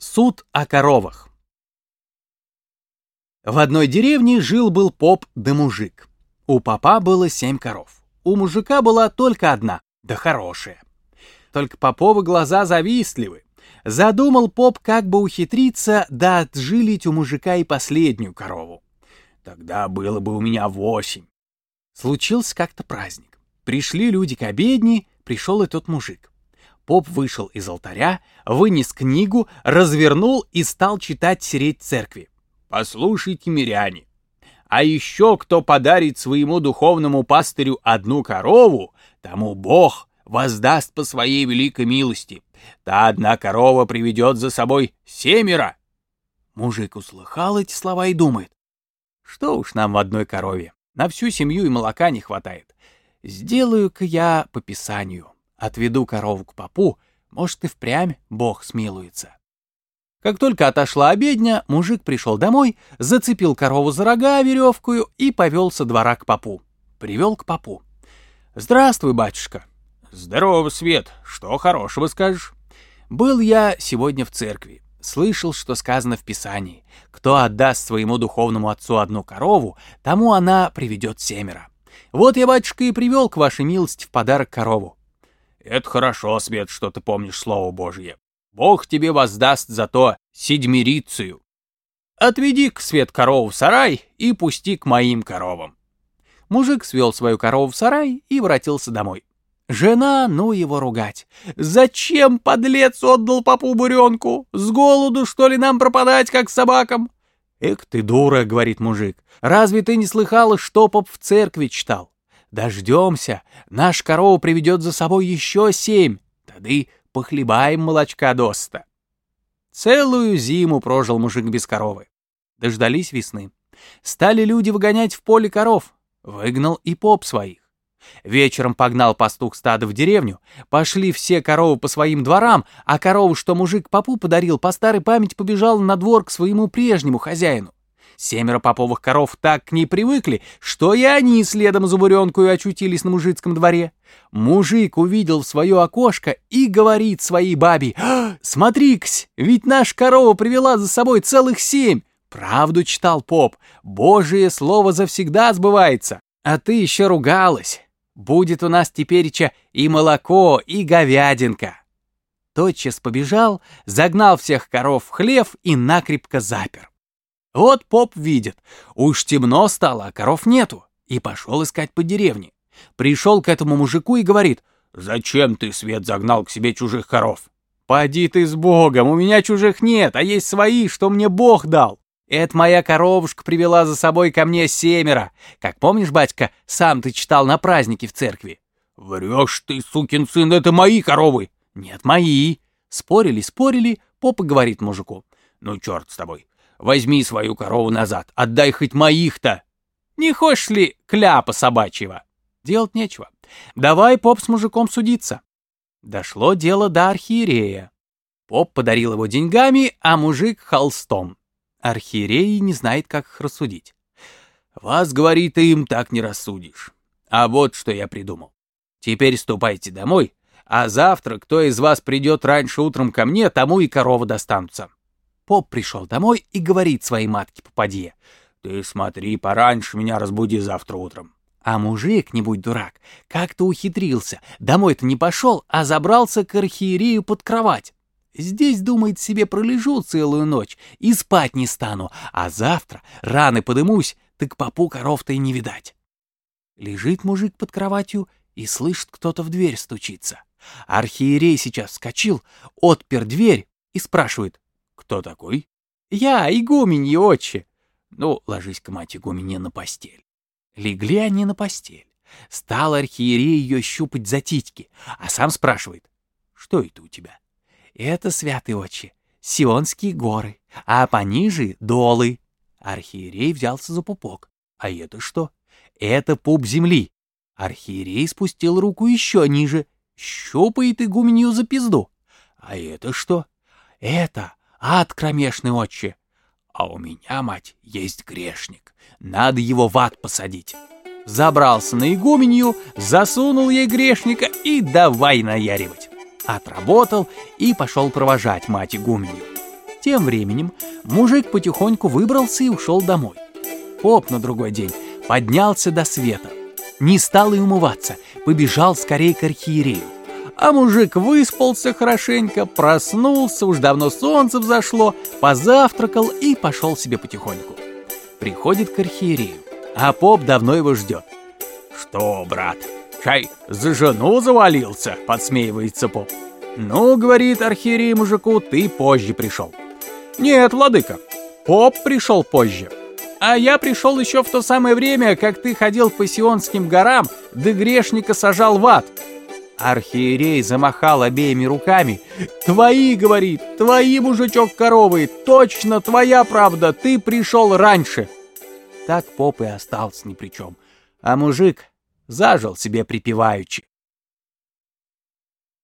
Суд о коровах. В одной деревне жил-был поп да мужик. У попа было семь коров. У мужика была только одна, да хорошая. Только поповы глаза завистливы. Задумал поп как бы ухитриться да отжилить у мужика и последнюю корову. Тогда было бы у меня восемь. Случился как-то праздник. Пришли люди к обедне, пришел и тот мужик. Поп вышел из алтаря, вынес книгу, развернул и стал читать сереть церкви. «Послушайте, миряне, а еще кто подарит своему духовному пастырю одну корову, тому Бог воздаст по своей великой милости. Та одна корова приведет за собой семеро». Мужик услыхал эти слова и думает, что уж нам в одной корове, на всю семью и молока не хватает. Сделаю-ка я по писанию. Отведу корову к попу, может, и впрямь Бог смилуется. Как только отошла обедня, мужик пришел домой, зацепил корову за рога веревкую и повел со двора к попу. Привел к попу. «Здравствуй, батюшка». «Здорово, Свет. Что хорошего скажешь?» «Был я сегодня в церкви. Слышал, что сказано в Писании. Кто отдаст своему духовному отцу одну корову, тому она приведет семеро. Вот я, батюшка, и привел к вашей милости в подарок корову. Это хорошо, Свет, что ты помнишь Слово Божье. Бог тебе воздаст за то седьмерицию. Отведи к Свет корову в сарай и пусти к моим коровам. Мужик свел свою корову в сарай и воротился домой. Жена, ну его ругать. Зачем, подлец, отдал попу буренку? С голоду, что ли, нам пропадать, как собакам? Эх ты дура, говорит мужик. Разве ты не слыхала, что поп в церкви читал? Дождемся, наш корова приведет за собой еще семь, тады похлебаем молочка доста. Целую зиму прожил мужик без коровы. Дождались весны. Стали люди выгонять в поле коров. Выгнал и поп своих. Вечером погнал пастух стадо в деревню, пошли все коровы по своим дворам, а корову, что мужик попу подарил, по старой памяти побежала на двор к своему прежнему хозяину. Семеро поповых коров так к ней привыкли, что и они следом за буренкою очутились на мужицком дворе. Мужик увидел в свое окошко и говорит своей бабе, «А, «Смотри-ксь, ведь наша корова привела за собой целых семь!» Правду читал поп, Божие слово завсегда сбывается, а ты еще ругалась. Будет у нас тепереча и молоко, и говядинка. Тотчас побежал, загнал всех коров в хлев и накрепко запер. Вот поп видит, уж темно стало, а коров нету, и пошел искать по деревне. Пришел к этому мужику и говорит, «Зачем ты, Свет, загнал к себе чужих коров?» «Поди ты с Богом, у меня чужих нет, а есть свои, что мне Бог дал. Это моя коровушка привела за собой ко мне семеро. Как помнишь, батька, сам ты читал на празднике в церкви?» «Врешь ты, сукин сын, это мои коровы!» «Нет, мои!» Спорили, спорили, попа говорит мужику. «Ну, черт с тобой, Возьми свою корову назад, отдай хоть моих-то. Не хочешь ли кляпа собачьего? Делать нечего. Давай поп с мужиком судиться. Дошло дело до архиерея. Поп подарил его деньгами, а мужик — холстом. Архиерей не знает, как их рассудить. «Вас, — говорит, — им так не рассудишь. А вот что я придумал. Теперь ступайте домой, а завтра кто из вас придет раньше утром ко мне, тому и корова достанутся. Поп пришел домой и говорит своей матке попадье. «Ты смотри, пораньше меня разбуди завтра утром». А мужик, не будь дурак, как-то ухитрился. Домой-то не пошел, а забрался к архиерею под кровать. Здесь, думает себе, пролежу целую ночь и спать не стану, а завтра рано подымусь, так попу коров-то и не видать. Лежит мужик под кроватью и слышит, кто-то в дверь стучится. Архиерей сейчас вскочил, отпер дверь и спрашивает, «Кто такой?» «Я, игуменье, отче!» «Ну, ложись-ка, мать игуменье, на постель». Легли они на постель. Стал архиерей ее щупать за титьки, а сам спрашивает, «Что это у тебя?» «Это, святый отче, Сионские горы, а пониже — долы». Архиерей взялся за пупок. «А это что?» «Это пуп земли». Архиерей спустил руку еще ниже, щупает игуменью за пизду. «А это что?» «Это ад кромешный отче. А у меня, мать, есть грешник. Надо его в ад посадить. Забрался на игуменью, засунул ей грешника и давай наяривать. Отработал и пошел провожать мать игуменью. Тем временем мужик потихоньку выбрался и ушел домой. Поп на другой день поднялся до света. Не стал и умываться, побежал скорее к архиерею. А мужик выспался хорошенько, проснулся, уж давно солнце взошло, позавтракал и пошел себе потихоньку. Приходит к архиерею, а поп давно его ждет. «Что, брат, чай за жену завалился?» — подсмеивается поп. «Ну, — говорит архиерей мужику, — ты позже пришел». «Нет, владыка, поп пришел позже. А я пришел еще в то самое время, как ты ходил по Сионским горам, да грешника сажал в ад». Архиерей замахал обеими руками. «Твои, — говорит, — твои, мужичок коровы, точно твоя правда, ты пришел раньше». Так поп и остался ни при чем, а мужик зажил себе припеваючи.